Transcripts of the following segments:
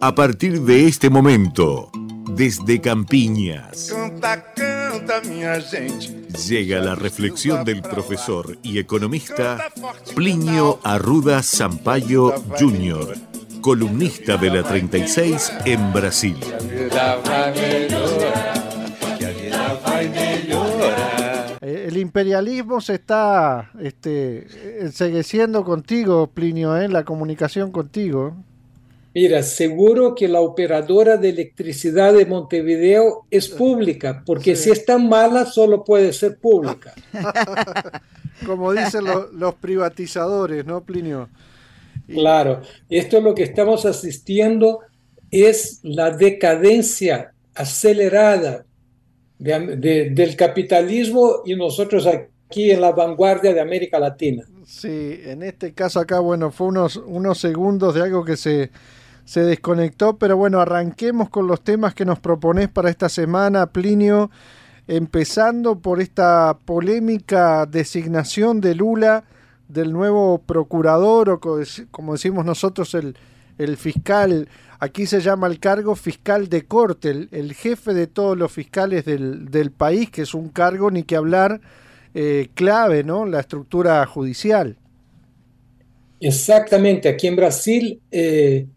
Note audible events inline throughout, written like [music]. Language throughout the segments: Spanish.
A partir de este momento, desde Campiñas, llega la reflexión del profesor y economista Plinio Arruda Sampaio Jr., columnista de la 36 en Brasil. El imperialismo se está este, ensegueciendo contigo, Plinio, en ¿eh? la comunicación contigo. Mira, seguro que la operadora de electricidad de Montevideo es pública, porque si es tan mala, solo puede ser pública. [laughs] Como dicen los privatizadores, ¿no, Plinio? Claro, esto es lo que estamos asistiendo, es la decadencia acelerada del capitalismo y nosotros aquí en la vanguardia de América Latina. Sí, en este caso acá, bueno, fue unos, unos segundos de algo que se se desconectó, pero bueno, arranquemos con los temas que nos propones para esta semana, Plinio, empezando por esta polémica designación de Lula del nuevo procurador o como decimos nosotros el, el fiscal, aquí se llama el cargo fiscal de corte, el, jefe de todos los fiscales del, del, país, que es un cargo ni que hablar eh, clave, ¿no? La estructura judicial. Exactamente, aquí en Brasil eh,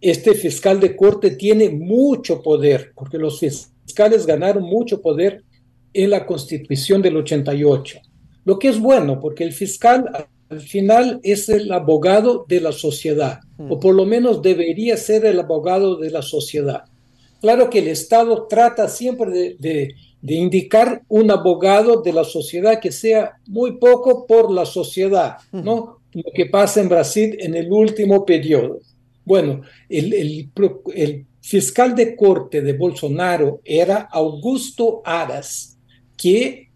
este fiscal de corte tiene mucho poder, porque los fiscales ganaron mucho poder en la constitución del 88, lo que es bueno, porque el fiscal al final es el abogado de la sociedad, o mm. por lo menos debería ser el abogado de la sociedad. Claro que el Estado trata siempre de, indicar un abogado de la sociedad que sea muy poco por la sociedad, ¿no? Lo que pasa en Brasil en el último periodo. Bueno, el, fiscal de corte de Bolsonaro era Augusto Aras, que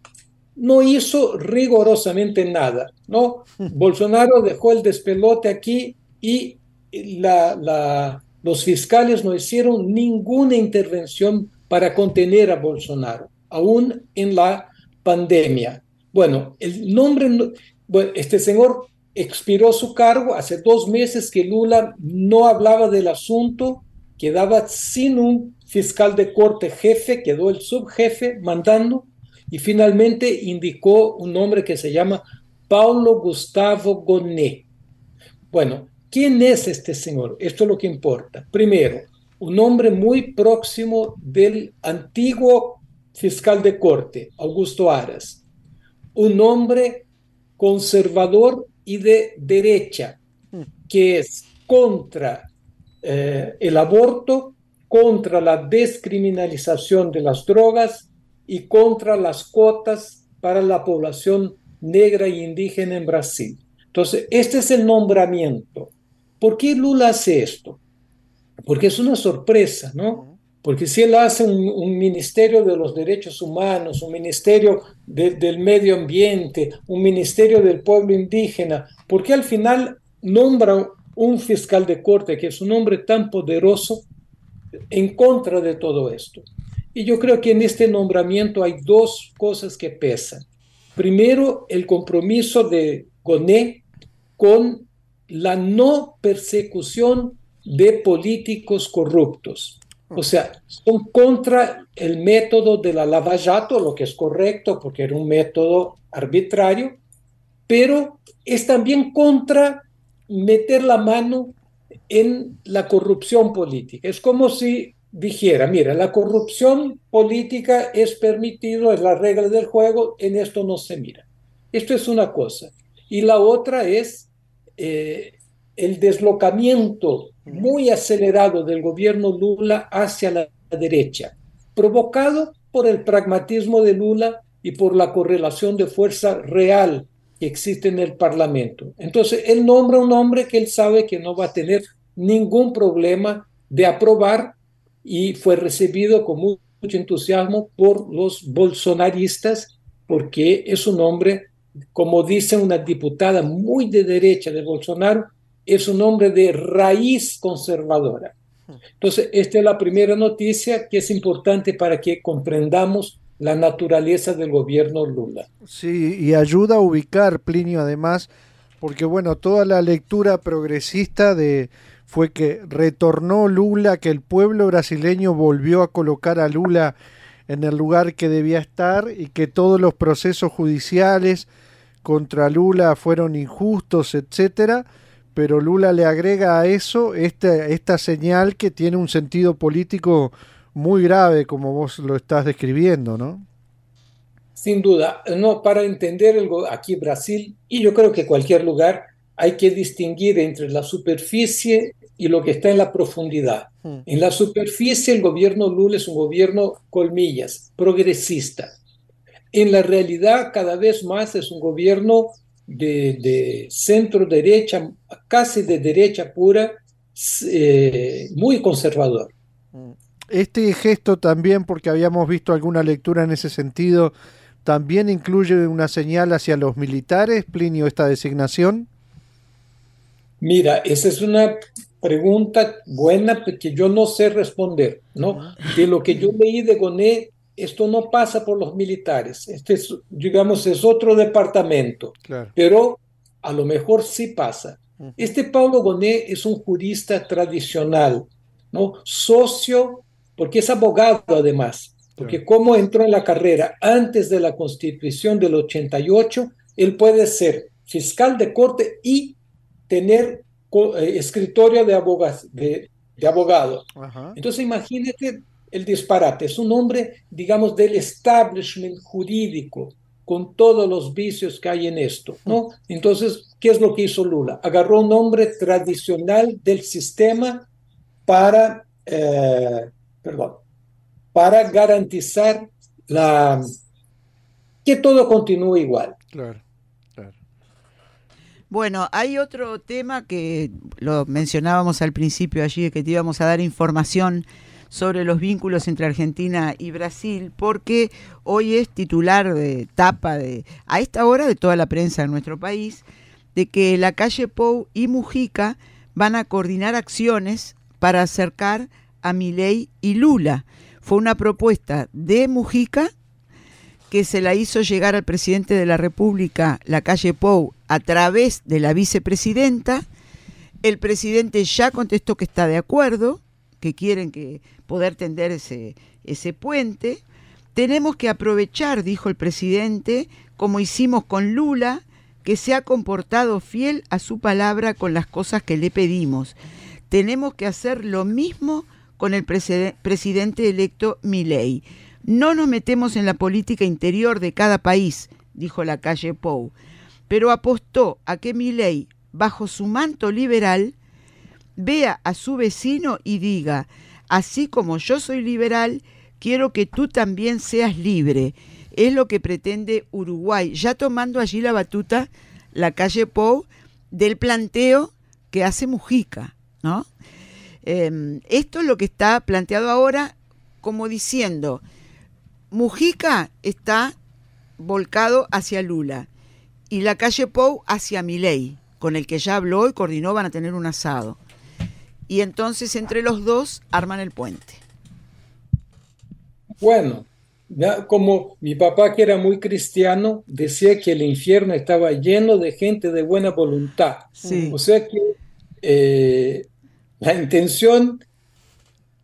no hizo rigurosamente nada, ¿no? [laughs] Bolsonaro dejó el despelote aquí y los fiscales no hicieron ninguna intervención para contener a Bolsonaro, aún en la pandemia. Bueno, el nombre, bueno, este señor expiró su cargo hace dos meses que Lula no hablaba del asunto, quedaba sin un fiscal de corte jefe, quedó el subjefe mandando y finalmente indicó un nombre que se llama Paulo Gustavo Gonet. Bueno, ¿quién es este señor? Esto es lo que importa. Primero, un hombre muy próximo del antiguo fiscal de corte, Augusto Aras. Un hombre conservador y de derecha, mm. que es contra eh, el aborto, contra la descriminalización de las drogas y contra las cuotas para la población negra e indígena en Brasil. Entonces, este es el nombramiento. ¿Por qué Lula hace esto? Porque es una sorpresa, ¿no? Porque si él hace un, ministerio de los derechos humanos, un ministerio del medio ambiente, un ministerio del pueblo indígena, ¿por qué al final nombra un fiscal de corte que es un hombre tan poderoso en contra de todo esto? Y yo creo que en este nombramiento hay dos cosas que pesan. Primero, el compromiso de Goné con la no persecución de políticos corruptos. O sea, son contra el método de la lavallato, lo que es correcto porque era un método arbitrario, pero es también contra meter la mano en la corrupción política. Es como si dijera, mira, la corrupción política es permitido, es la regla del juego, en esto no se mira. Esto es una cosa. Y la otra es eh, el deslocamiento muy acelerado del gobierno Lula hacia la derecha, provocado por el pragmatismo de Lula y por la correlación de fuerza real que existe en el Parlamento. Entonces, él nombra un hombre que él sabe que no va a tener ningún problema de aprobar y fue recibido con mucho entusiasmo por los bolsonaristas porque es un hombre, como dice una diputada muy de derecha de Bolsonaro, es un hombre de raíz conservadora. Entonces, esta es la primera noticia que es importante para que comprendamos la naturaleza del gobierno Lula. Sí, y ayuda a ubicar, Plinio, además, porque bueno, toda la lectura progresista de fue que retornó Lula, que el pueblo brasileño volvió a colocar a Lula en el lugar que debía estar y que todos los procesos judiciales contra Lula fueron injustos, etcétera, pero Lula le agrega a eso esta, esta señal que tiene un sentido político muy grave, como vos lo estás describiendo, ¿no? Sin duda, no, para entender el, aquí Brasil, y yo creo que cualquier lugar, hay que distinguir entre la superficie y lo que está en la profundidad. Hmm. En la superficie, el gobierno Lula es un gobierno, colmillas, progresista. En la realidad, cada vez más es un gobierno de, centro derecha, casi de derecha pura, eh, muy conservador. Este gesto también, porque habíamos visto alguna lectura en ese sentido, también incluye una señal hacia los militares, Plinio, esta designación. Mira, esa es una pregunta buena que yo no sé responder, ¿no? De lo que yo leí de Goné, esto no pasa por los militares, este es, digamos, es otro departamento, pero a lo mejor sí pasa. Este Paulo Goné es un jurista tradicional, ¿no? Socio, porque es abogado además, porque como entró en la carrera antes de la constitución del 88, él puede ser fiscal de corte y tener eh, escritorio de, abogados, de, abogado. Entonces imagínate el disparate. Es un hombre, digamos, del establishment jurídico, con todos los vicios que hay en esto, ¿no? Entonces, ¿qué es lo que hizo Lula? Agarró un nombre tradicional del sistema para, eh, perdón, para garantizar la, que todo continúe igual. Claro. Bueno, hay otro tema que lo mencionábamos al principio allí, que te íbamos a dar información sobre los vínculos entre Argentina y Brasil, porque hoy es titular de tapa de, a esta hora de toda la prensa de nuestro país, de que la calle Pou y Mujica van a coordinar acciones para acercar a Milei y Lula. Fue una propuesta de Mujica que se la hizo llegar al presidente de la República, la calle Pou, a través de la vicepresidenta. El presidente ya contestó que está de acuerdo, que quieren que poder tender ese, ese puente. Tenemos que aprovechar, dijo el presidente, como hicimos con Lula, que se ha comportado fiel a su palabra con las cosas que le pedimos. Tenemos que hacer lo mismo con el presidente electo Milei. No nos metemos en la política interior de cada país, dijo la calle Pou, pero apostó a que Milei, bajo su manto liberal, vea a su vecino y diga, así como yo soy liberal, quiero que tú también seas libre. Es lo que pretende Uruguay, ya tomando allí la batuta la calle Pou del planteo que hace Mujica, ¿no? Em, esto es lo que está planteado ahora como diciendo, Mujica está volcado hacia Lula y la calle Pou hacia Milei, con el que ya habló y coordinó, van a tener un asado. Y entonces entre los dos arman el puente. Bueno, ya como mi papá que era muy cristiano decía que el infierno estaba lleno de gente de buena voluntad. O sea que eh, la intención,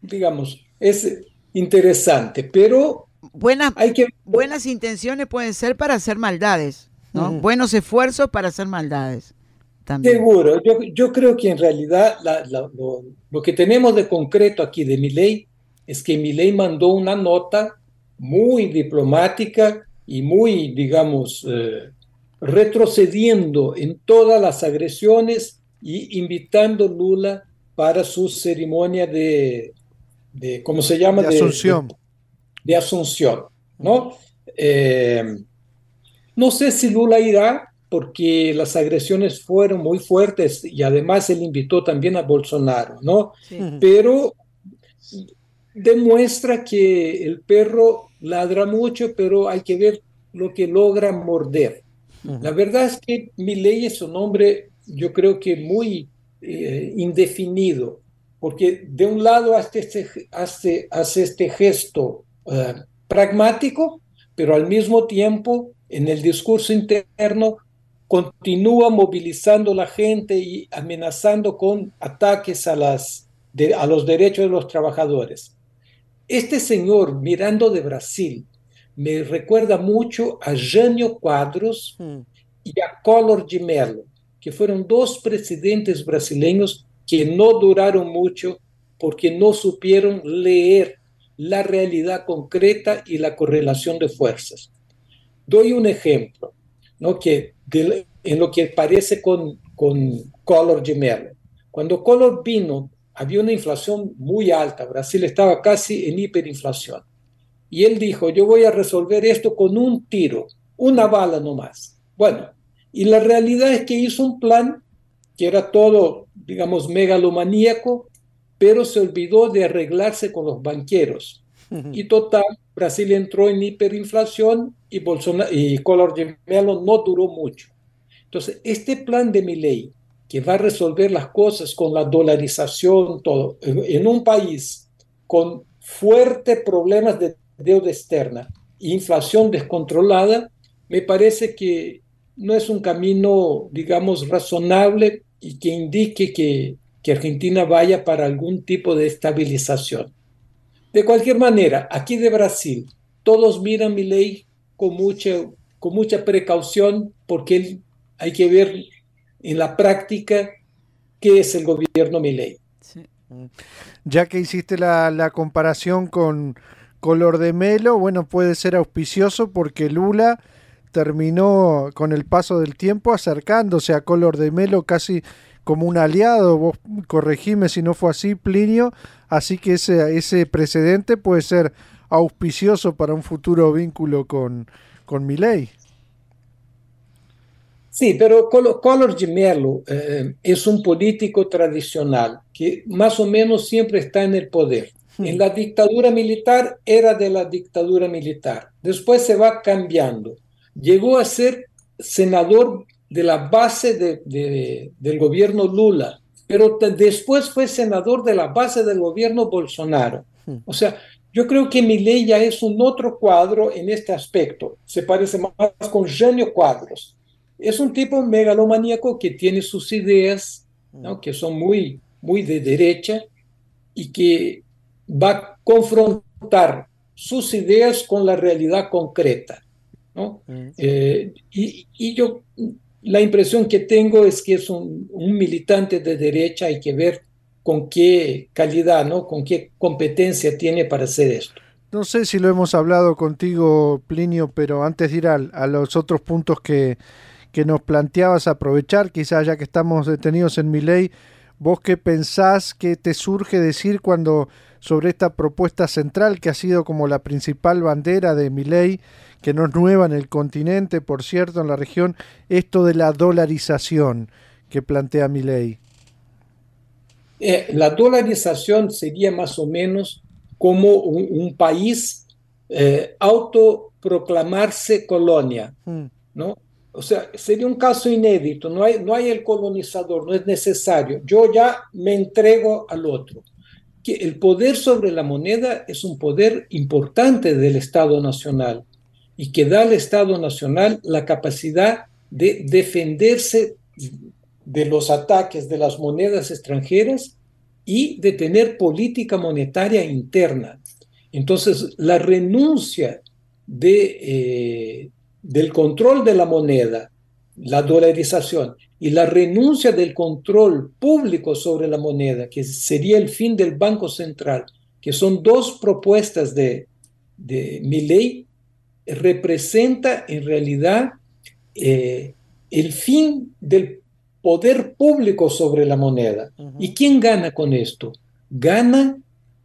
digamos, es interesante, pero Buenas, Hay que... buenas intenciones pueden ser para hacer maldades, ¿no? Buenos esfuerzos para hacer maldades. También. Seguro, yo, yo creo que en realidad lo, que tenemos de concreto aquí de mi ley es que mi ley mandó una nota muy diplomática y muy, digamos, eh, retrocediendo en todas las agresiones y invitando a Lula para su ceremonia de, de ¿cómo se llama? De Asunción de Asunción, ¿no? Eh, no sé si Lula irá porque las agresiones fueron muy fuertes y además él invitó también a Bolsonaro, ¿no? Pero demuestra que el perro ladra mucho, pero hay que ver lo que logra morder. La verdad es que mi ley es un hombre, yo creo que muy eh, indefinido, porque de un lado hace este, hace, hace este gesto eh, pragmático, pero al mismo tiempo en el discurso interno continúa movilizando la gente y amenazando con ataques a, las, a los derechos de los trabajadores. Este señor, mirando de Brasil, me recuerda mucho a Jânio Quadros hmm. y a Collor de Mello, que fueron dos presidentes brasileños que no duraron mucho porque no supieron leer la realidad concreta y la correlación de fuerzas. Doy un ejemplo, ¿no? que en lo que parece con, con Collor de Mello. Cuando Collor vino, había una inflación muy alta, Brasil estaba casi en hiperinflación. Y él dijo, yo voy a resolver esto con un tiro, una bala nomás. Bueno, y la realidad es que hizo un plan que era todo, digamos, megalomaníaco, pero se olvidó de arreglarse con los banqueros. [laughs] Y total, Brasil entró en hiperinflación y, Bolsonaro, y Collor de Mello no duró mucho. Entonces, este plan de mi ley, que va a resolver las cosas con la dolarización, todo, en un país con fuertes problemas de deuda externa e inflación descontrolada, me parece que no es un camino, digamos, razonable y que indique que, que Argentina vaya para algún tipo de estabilización. De cualquier manera, aquí de Brasil, todos miran mi ley con mucha, con mucha precaución porque hay que ver en la práctica qué es el gobierno Milei. Ya que hiciste la, la comparación con, Color de Melo, bueno, puede ser auspicioso porque Lula terminó con el paso del tiempo acercándose a Color de Melo casi como un aliado. Vos corregime si no fue así, Plinio. Así que ese, ese precedente puede ser auspicioso para un futuro vínculo con, con Milei. Sí, pero Collor de Mello eh, es un político tradicional que más o menos siempre está en el poder. En la dictadura militar era de la dictadura militar. Después se va cambiando. Llegó a ser senador de la base de, del gobierno Lula, pero después fue senador de la base del gobierno Bolsonaro. O sea, yo creo que Milei ya es un otro cuadro en este aspecto. Se parece más con Jânio Cuadros. Es un tipo megalomaníaco que tiene sus ideas, ¿no? que son muy, muy de derecha y que va a confrontar sus ideas con la realidad concreta. ¿no? Mm. Eh, y, yo, la impresión que tengo es que es un, militante de derecha, hay que ver con qué calidad, ¿no? con qué competencia tiene para hacer esto. No sé si lo hemos hablado contigo, Plinio, pero antes de ir a, los otros puntos que, que nos planteabas aprovechar, quizás ya que estamos detenidos en mi ley, vos qué pensás, qué te surge decir cuando sobre esta propuesta central que ha sido como la principal bandera de Milei, que no es nueva en el continente, por cierto, en la región, esto de la dolarización que plantea Milei. Eh, la dolarización sería más o menos como un, país eh, autoproclamarse colonia, mm. ¿no? O sea, sería un caso inédito, no hay, no hay el colonizador, no es necesario, yo ya me entrego al otro el poder sobre la moneda es un poder importante del Estado Nacional y que da al Estado Nacional la capacidad de defenderse de los ataques de las monedas extranjeras y de tener política monetaria interna. Entonces, la renuncia eh, del control de la moneda, la dolarización y la renuncia del control público sobre la moneda, que sería el fin del Banco Central, que son dos propuestas de, de mi ley, representa en realidad eh, el fin del poder público sobre la moneda. ¿Y quién gana con esto? Gana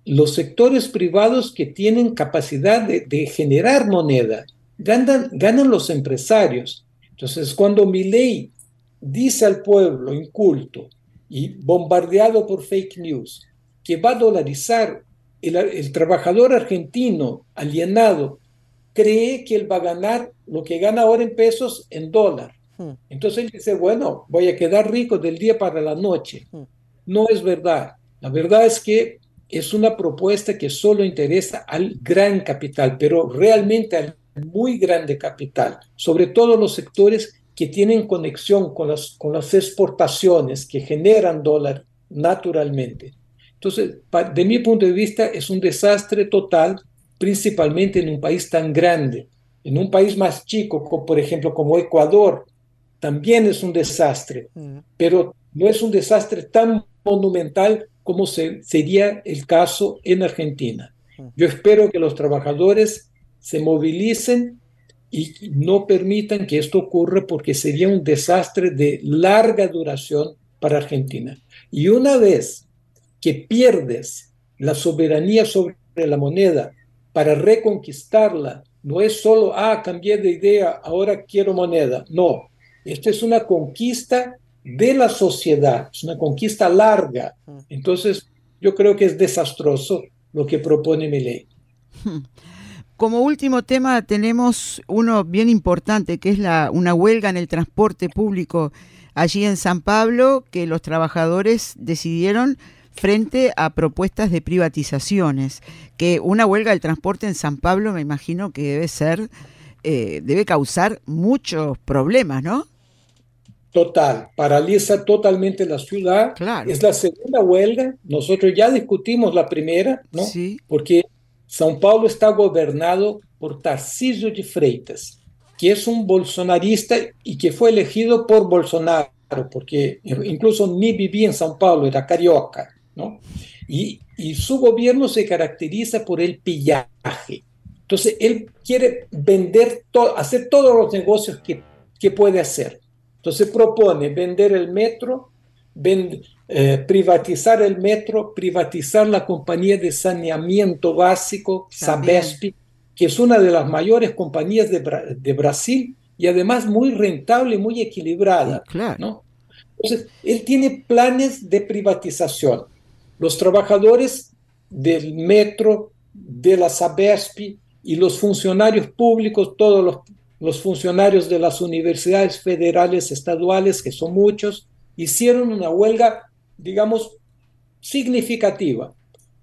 los sectores privados que tienen capacidad de, generar moneda, ganan, ganan los empresarios. Entonces, cuando mi ley dice al pueblo inculto y bombardeado por fake news que va a dolarizar, el, trabajador argentino alienado cree que él va a ganar lo que gana ahora en pesos en dólar. Hmm. Entonces él dice, bueno, voy a quedar rico del día para la noche. Hmm. No es verdad. La verdad es que es una propuesta que solo interesa al gran capital, pero realmente al muy grande capital, sobre todo los sectores que tienen conexión con las, con las exportaciones que generan dólar naturalmente. Entonces, de mi punto de vista, es un desastre total, principalmente en un país tan grande. En un país más chico, como, por ejemplo, como Ecuador, también es un desastre, mm. pero no es un desastre tan monumental como sería el caso en Argentina. Mm. Yo espero que los trabajadores se movilicen y no permitan que esto ocurra porque sería un desastre de larga duración para Argentina. Y una vez que pierdes la soberanía sobre la moneda para reconquistarla, no es solo, ah, cambié de idea, ahora quiero moneda. No, esto es una conquista de la sociedad, es una conquista larga. Entonces, yo creo que es desastroso lo que propone mi ley. Como último tema tenemos uno bien importante, que es la, una huelga en el transporte público allí en San Pablo, que los trabajadores decidieron frente a propuestas de privatizaciones, que una huelga del transporte en San Pablo me imagino que debe ser, eh, debe causar muchos problemas, ¿no? Total, paraliza totalmente la ciudad. Es la segunda huelga. Nosotros ya discutimos la primera, ¿no? Sí. Porque São Paulo está gobernado por Tarcísio de Freitas, que es un bolsonarista y que fue elegido por Bolsonaro, porque incluso ni vivía en São Paulo, era carioca, ¿no? Y, y su gobierno se caracteriza por el pillaje. Entonces, él quiere vender, todo, hacer todos los negocios que, que puede hacer. Entonces, propone vender el metro, eh, privatizar el metro, privatizar la compañía de saneamiento básico, Sabesp, que es una de las mayores compañías de, Brasil y además muy rentable y muy equilibrada. ¿no? Entonces, él tiene planes de privatización. Los trabajadores del metro, de la Sabesp y los funcionarios públicos, todos los, funcionarios de las universidades federales estaduales, que son muchos, hicieron una huelga, digamos, significativa.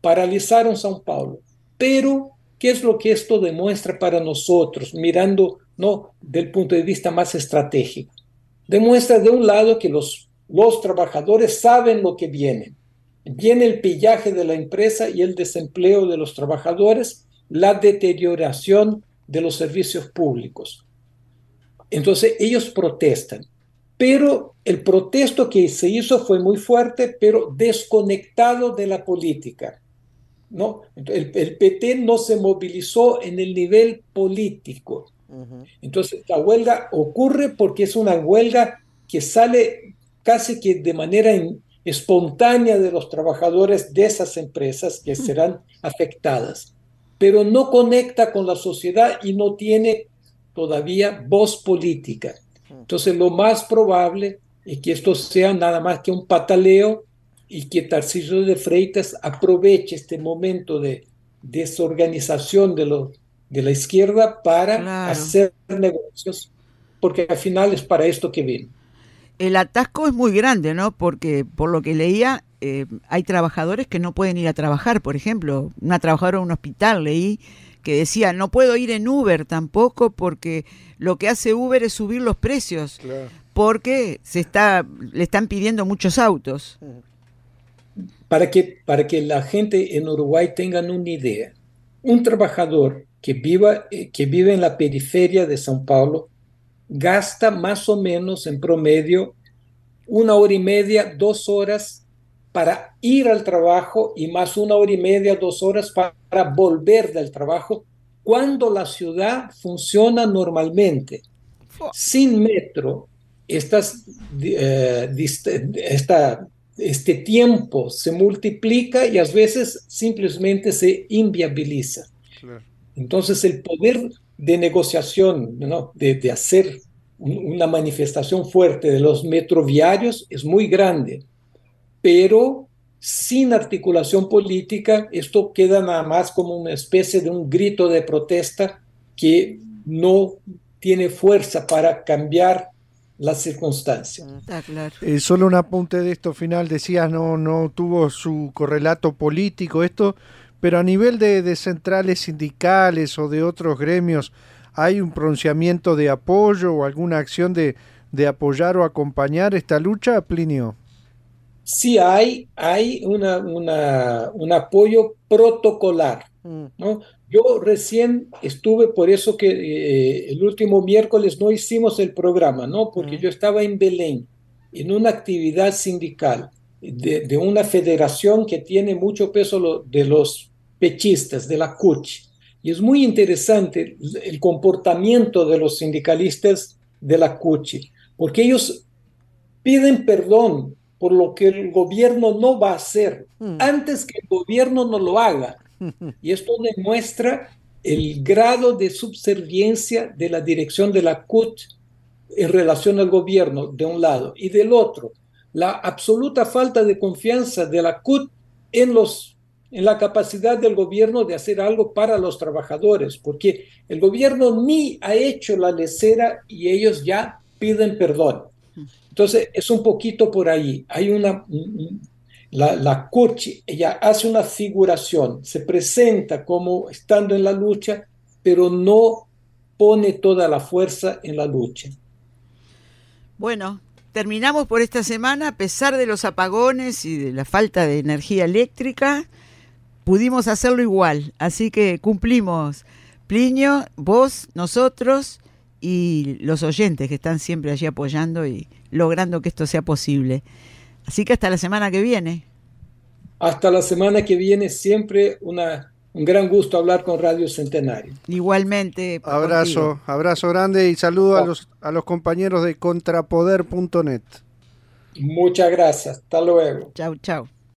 Paralizaron São Paulo. Pero, ¿qué es lo que esto demuestra para nosotros, mirando ¿no? del punto de vista más estratégico? Demuestra de un lado que los, los trabajadores saben lo que viene. Viene el pillaje de la empresa y el desempleo de los trabajadores, la deterioración de los servicios públicos. Entonces ellos protestan pero el protesto que se hizo fue muy fuerte, pero desconectado de la política. ¿no? El, PT no se movilizó en el nivel político. Entonces, la huelga ocurre porque es una huelga que sale casi que de manera espontánea de los trabajadores de esas empresas que serán afectadas, pero no conecta con la sociedad y no tiene todavía voz política. Entonces, lo más probable es que esto sea nada más que un pataleo y que Tarcísio de Freitas aproveche este momento de desorganización de, lo, de la izquierda para hacer negocios, porque al final es para esto que viene. El atasco es muy grande, ¿no? Porque por lo que leía, eh, hay trabajadores que no pueden ir a trabajar. Por ejemplo, una trabajadora de un hospital leí que decía, no puedo ir en Uber tampoco porque lo que hace Uber es subir los precios, porque se está, le están pidiendo muchos autos. Para que, para que la gente en Uruguay tengan una idea, un trabajador que, viva, eh, que vive en la periferia de São Paulo gasta más o menos en promedio una hora y media, dos horas para ir al trabajo y más una hora y media, dos horas para volver del trabajo cuando la ciudad funciona normalmente. Sin metro, estas, eh, este tiempo se multiplica y a veces simplemente se inviabiliza. Entonces el poder de negociación, ¿no? de, de hacer una manifestación fuerte de los metroviarios es muy grande pero sin articulación política, esto queda nada más como una especie de un grito de protesta que no tiene fuerza para cambiar las circunstancias. Ah, eh, solo un apunte de esto final, decías, no, no tuvo su correlato político esto, pero a nivel de, de centrales sindicales o de otros gremios, ¿hay un pronunciamiento de apoyo o alguna acción de, de apoyar o acompañar esta lucha, Plinio? Sí hay, hay una, un apoyo protocolar. Mm. ¿no? Yo recién estuve, por eso que eh, el último miércoles no hicimos el programa, ¿no? Porque mm. yo estaba en Belén, en una actividad sindical de, de una federación que tiene mucho peso de los de la CUCH. Y es muy interesante el comportamiento de los sindicalistas de la CUCH, porque ellos piden perdón por lo que el gobierno no va a hacer mm. antes que el gobierno no lo haga. [laughs] Y esto demuestra el grado de subserviencia de la dirección de la CUT en relación al gobierno, de un lado, y del otro, la absoluta falta de confianza de la CUT en, los, en la capacidad del gobierno de hacer algo para los trabajadores, porque el gobierno ni ha hecho la lecera y ellos ya piden perdón. Entonces, es un poquito por ahí. Hay una, la, la ella hace una figuración, se presenta como estando en la lucha, pero no pone toda la fuerza en la lucha. Bueno, terminamos por esta semana, a pesar de los apagones y de la falta de energía eléctrica, pudimos hacerlo igual, así que cumplimos. Plinio, vos, nosotros y los oyentes que están siempre allí apoyando y logrando que esto sea posible. Así que hasta la semana que viene. Hasta la semana que viene, siempre una, un gran gusto hablar con Radio Centenario. Igualmente. Abrazo, abrazo grande y saludo a, los, a los compañeros de contrapoder.net. Muchas gracias. Hasta luego. Chau, chau.